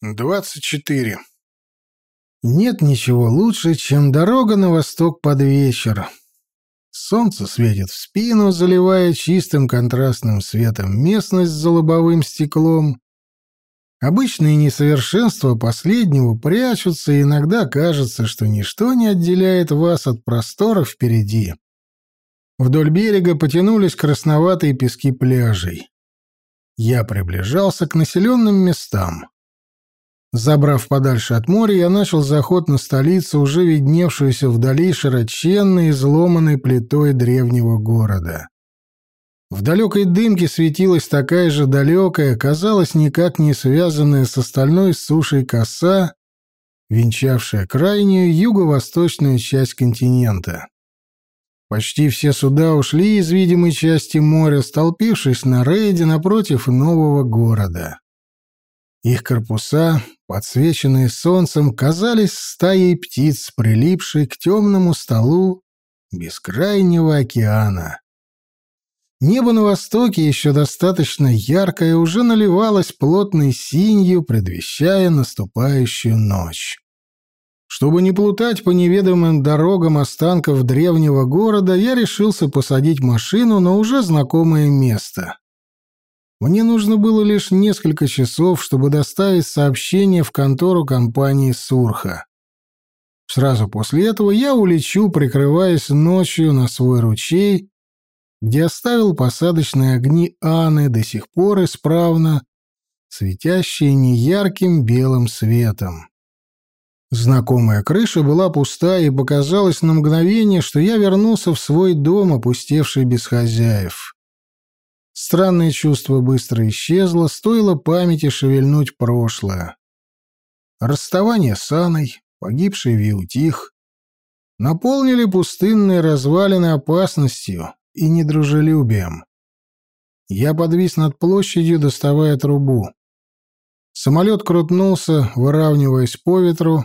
24. Нет ничего лучше, чем дорога на восток под вечер. Солнце светит в спину, заливая чистым контрастным светом местность за лобовым стеклом. Обычные несовершенства последнего прячутся, и иногда кажется, что ничто не отделяет вас от простора впереди. Вдоль берега потянулись красноватые пески пляжей. Я приближался к населенным местам. Забрав подальше от моря, я начал заход на столицу, уже видневшуюся вдали широченной, изломанной плитой древнего города. В далекой дымке светилась такая же далекая, казалось, никак не связанная с остальной сушей коса, венчавшая крайнюю юго-восточную часть континента. Почти все суда ушли из видимой части моря, столпившись на рейде напротив нового города. Их корпуса, подсвеченные солнцем, казались стаей птиц, прилипшей к темному столу бескрайнего океана. Небо на востоке, еще достаточно яркое, уже наливалось плотной синью, предвещая наступающую ночь. Чтобы не плутать по неведомым дорогам останков древнего города, я решился посадить машину на уже знакомое место. Мне нужно было лишь несколько часов, чтобы доставить сообщение в контору компании «Сурха». Сразу после этого я улечу, прикрываясь ночью на свой ручей, где оставил посадочные огни Анны до сих пор исправно, светящие неярким белым светом. Знакомая крыша была пуста, и показалось на мгновение, что я вернулся в свой дом, опустевший без хозяев. Странное чувство быстро исчезло, стоило памяти шевельнуть прошлое. Расставание с Анной, погибший Виутих, наполнили пустынные развалины опасностью и недружелюбием. Я подвис над площадью, доставая трубу. Самолет крутнулся, выравниваясь по ветру.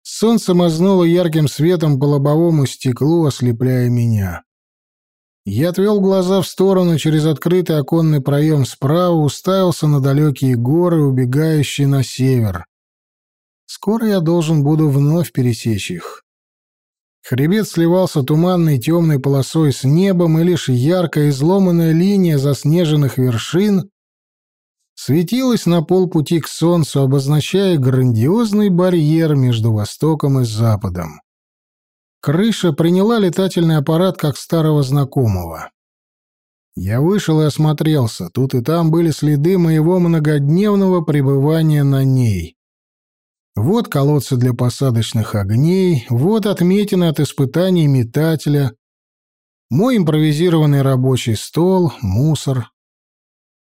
Солнце мазнуло ярким светом по лобовому стеклу, ослепляя меня. Я отвел глаза в сторону через открытый оконный проем справа, уставился на далекие горы, убегающие на север. Скоро я должен буду вновь пересечь их. Хребет сливался туманной темной полосой с небом, и лишь яркая изломанная линия заснеженных вершин светилась на полпути к солнцу, обозначая грандиозный барьер между востоком и западом. Крыша приняла летательный аппарат как старого знакомого. Я вышел и осмотрелся. Тут и там были следы моего многодневного пребывания на ней. Вот колодцы для посадочных огней, вот отметины от испытаний метателя, мой импровизированный рабочий стол, мусор.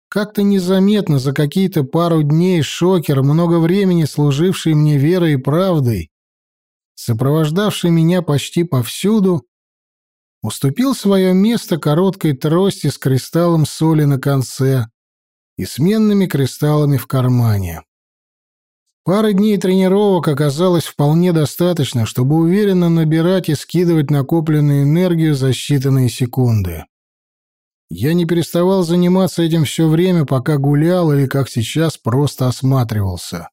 Как-то незаметно за какие-то пару дней шокер, много времени служивший мне верой и правдой, сопровождавший меня почти повсюду, уступил свое место короткой трости с кристаллом соли на конце и сменными кристаллами в кармане. Пары дней тренировок оказалось вполне достаточно, чтобы уверенно набирать и скидывать накопленную энергию за считанные секунды. Я не переставал заниматься этим все время, пока гулял или, как сейчас, просто осматривался.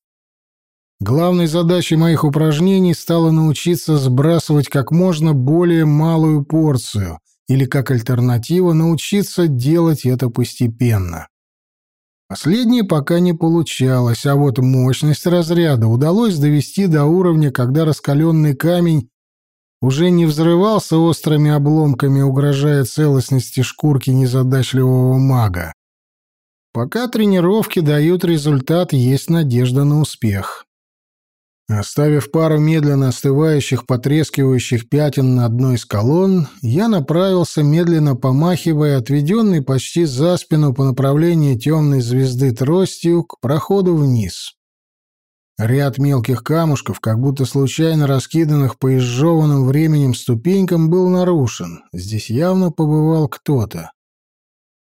Главной задачей моих упражнений стало научиться сбрасывать как можно более малую порцию, или как альтернатива научиться делать это постепенно. Последнее пока не получалось, а вот мощность разряда удалось довести до уровня, когда раскаленный камень уже не взрывался острыми обломками, угрожая целостности шкурки незадачливого мага. Пока тренировки дают результат, есть надежда на успех. Оставив пару медленно остывающих, потрескивающих пятен на одной из колонн, я направился, медленно помахивая, отведенный почти за спину по направлению темной звезды тростью, к проходу вниз. Ряд мелких камушков, как будто случайно раскиданных по изжеванным временем ступенькам, был нарушен. Здесь явно побывал кто-то.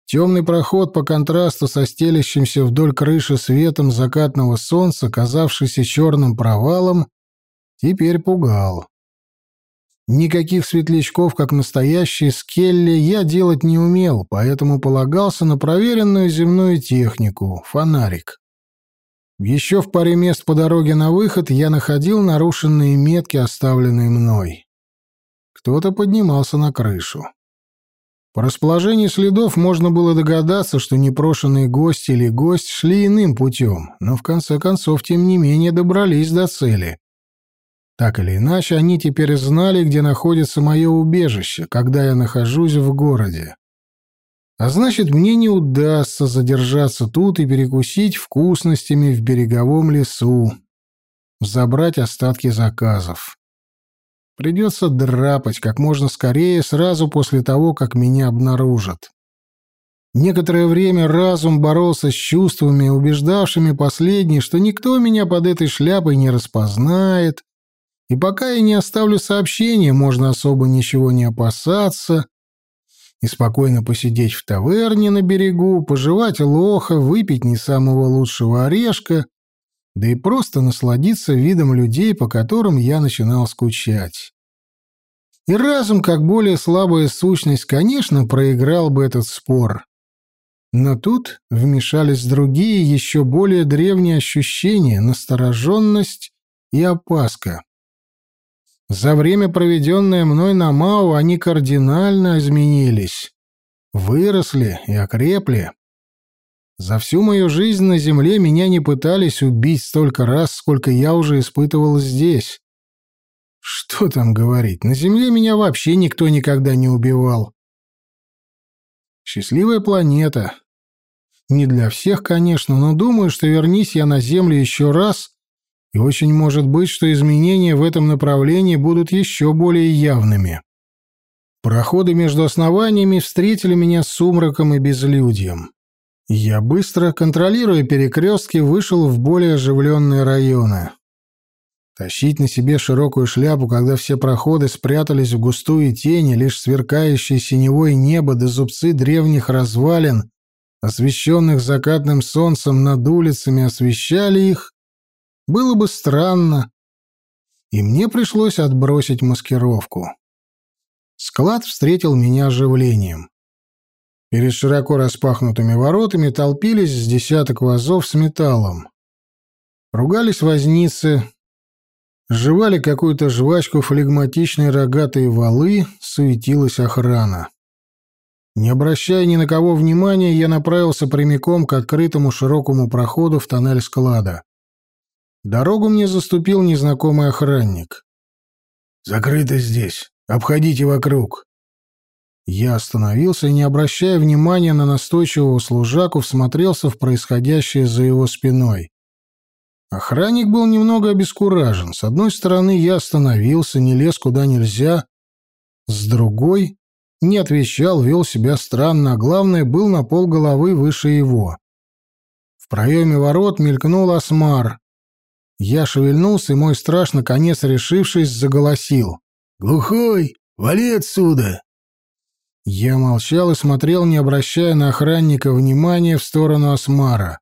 Темный проход по контрасту со стелящимся вдоль крыши светом закатного солнца, казавшийся черным провалом, теперь пугал. Никаких светлячков, как настоящие скелли, я делать не умел, поэтому полагался на проверенную земную технику — фонарик. Еще в паре мест по дороге на выход я находил нарушенные метки, оставленные мной. Кто-то поднимался на крышу. По расположению следов можно было догадаться, что непрошенные гости или гость шли иным путем, но в конце концов, тем не менее, добрались до цели. Так или иначе, они теперь знали, где находится мое убежище, когда я нахожусь в городе. А значит, мне не удастся задержаться тут и перекусить вкусностями в береговом лесу, забрать остатки заказов. Придется драпать как можно скорее, сразу после того, как меня обнаружат. Некоторое время разум боролся с чувствами, убеждавшими последние, что никто меня под этой шляпой не распознает, и пока я не оставлю сообщение, можно особо ничего не опасаться и спокойно посидеть в таверне на берегу, пожевать лоха, выпить не самого лучшего орешка, да и просто насладиться видом людей, по которым я начинал скучать. И разум, как более слабая сущность, конечно, проиграл бы этот спор. Но тут вмешались другие, еще более древние ощущения, настороженность и опаска. За время, проведенное мной на Мау, они кардинально изменились, выросли и окрепли. За всю мою жизнь на Земле меня не пытались убить столько раз, сколько я уже испытывал здесь. Что там говорить, на Земле меня вообще никто никогда не убивал. Счастливая планета. Не для всех, конечно, но думаю, что вернись я на Землю еще раз, и очень может быть, что изменения в этом направлении будут еще более явными. Проходы между основаниями встретили меня с сумраком и безлюдьем. Я быстро, контролируя перекрестки, вышел в более оживленные районы. Тащить на себе широкую шляпу, когда все проходы спрятались в густую тени, лишь сверкающее синевое небо до зубцы древних развалин, освещенных закатным солнцем над улицами, освещали их, было бы странно. И мне пришлось отбросить маскировку. Склад встретил меня оживлением. Перед широко распахнутыми воротами толпились с десяток вазов с металлом. Ругались возницы, жевали какую-то жвачку флегматичные рогатые валы, суетилась охрана. Не обращая ни на кого внимания, я направился прямиком к открытому широкому проходу в тоннель склада. Дорогу мне заступил незнакомый охранник. «Закрыто здесь. Обходите вокруг». Я остановился и, не обращая внимания на настойчивого служаку, всмотрелся в происходящее за его спиной. Охранник был немного обескуражен. С одной стороны, я остановился, не лез куда нельзя. С другой, не отвечал, вел себя странно, а главное, был на пол головы выше его. В проеме ворот мелькнул осмар. Я шевельнулся, и мой страж, наконец решившись, заголосил. «Глухой! Вали отсюда!» Я молчал и смотрел, не обращая на охранника внимания в сторону Осмара.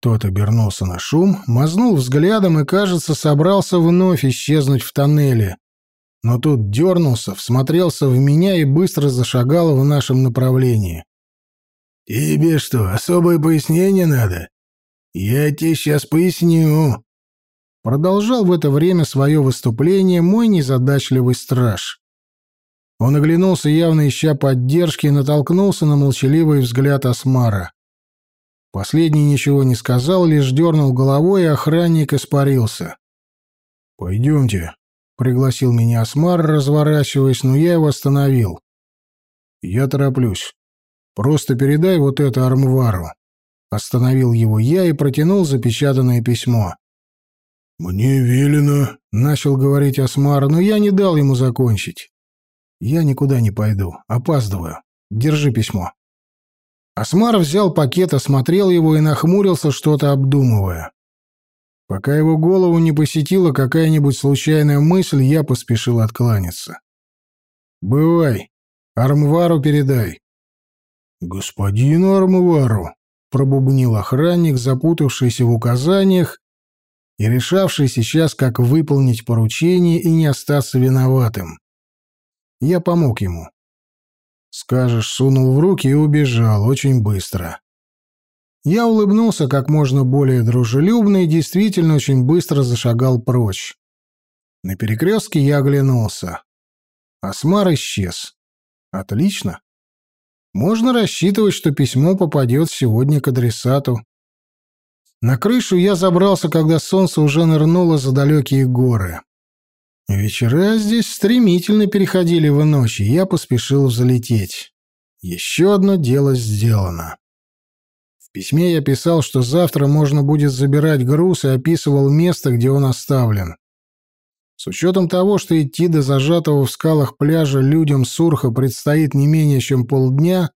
Тот обернулся на шум, мазнул взглядом и, кажется, собрался вновь исчезнуть в тоннеле. Но тут дернулся, всмотрелся в меня и быстро зашагал в нашем направлении. «Тебе что, особое пояснение надо? Я тебе сейчас поясню», Продолжал в это время свое выступление мой незадачливый страж. Он оглянулся, явно ища поддержки, и натолкнулся на молчаливый взгляд Осмара. Последний ничего не сказал, лишь дернул головой, и охранник испарился. «Пойдемте», — пригласил меня Осмар, разворачиваясь, но я его остановил. «Я тороплюсь. Просто передай вот это Армвару». Остановил его я и протянул запечатанное письмо. «Мне велено», — начал говорить Осмар, но я не дал ему закончить. «Я никуда не пойду. Опаздываю. Держи письмо». Осмар взял пакет, осмотрел его и нахмурился, что-то обдумывая. Пока его голову не посетила какая-нибудь случайная мысль, я поспешил откланяться. «Бывай. Армвару передай». «Господину Армвару», — пробубнил охранник, запутавшийся в указаниях и решавший сейчас, как выполнить поручение и не остаться виноватым. Я помог ему. Скажешь, сунул в руки и убежал очень быстро. Я улыбнулся как можно более дружелюбно и действительно очень быстро зашагал прочь. На перекрестке я оглянулся. Осмар исчез. Отлично. Можно рассчитывать, что письмо попадет сегодня к адресату. На крышу я забрался, когда солнце уже нырнуло за далекие горы. Вечера здесь стремительно переходили в ночь, и я поспешил взлететь. Еще одно дело сделано. В письме я писал, что завтра можно будет забирать груз и описывал место, где он оставлен. С учетом того, что идти до зажатого в скалах пляжа людям Сурха предстоит не менее чем полдня,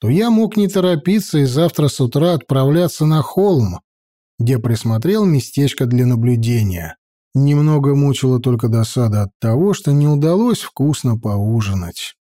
то я мог не торопиться и завтра с утра отправляться на холм, где присмотрел местечко для наблюдения. Немного мучила только досада от того, что не удалось вкусно поужинать.